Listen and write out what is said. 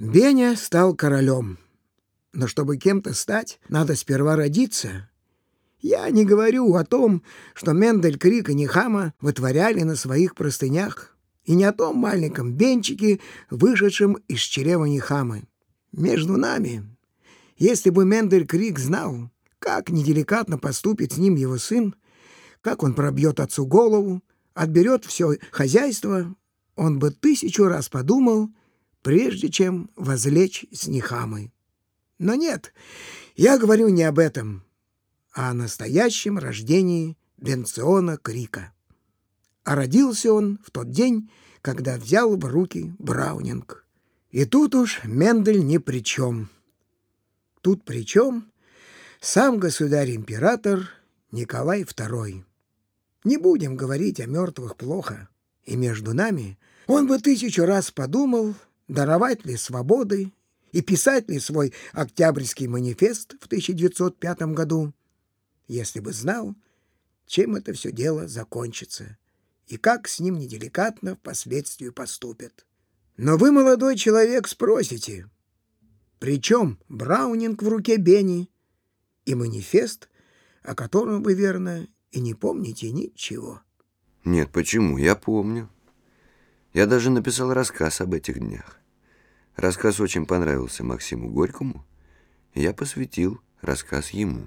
Беня стал королем. Но чтобы кем-то стать, надо сперва родиться. Я не говорю о том, что Мендель, Крик и Нехама вытворяли на своих простынях, и не о том маленьком Бенчике, вышедшем из чрева Нехамы. Между нами, если бы Мендель Крик знал, как неделикатно поступит с ним его сын, как он пробьет отцу голову, отберет все хозяйство, он бы тысячу раз подумал, прежде чем возлечь с Нехамой. Но нет, я говорю не об этом, а о настоящем рождении Бенциона Крика. А родился он в тот день, когда взял в руки Браунинг. И тут уж Мендель ни при чем. Тут при чем сам государь-император Николай II. Не будем говорить о мертвых плохо, и между нами он бы тысячу раз подумал, даровать ли свободы и писать ли свой Октябрьский манифест в 1905 году, если бы знал, чем это все дело закончится и как с ним неделикатно впоследствии поступят. Но вы, молодой человек, спросите, причем Браунинг в руке Бенни и манифест, о котором вы, верно, и не помните ничего? Нет, почему? Я помню. Я даже написал рассказ об этих днях. Рассказ очень понравился Максиму Горькому, я посвятил рассказ ему.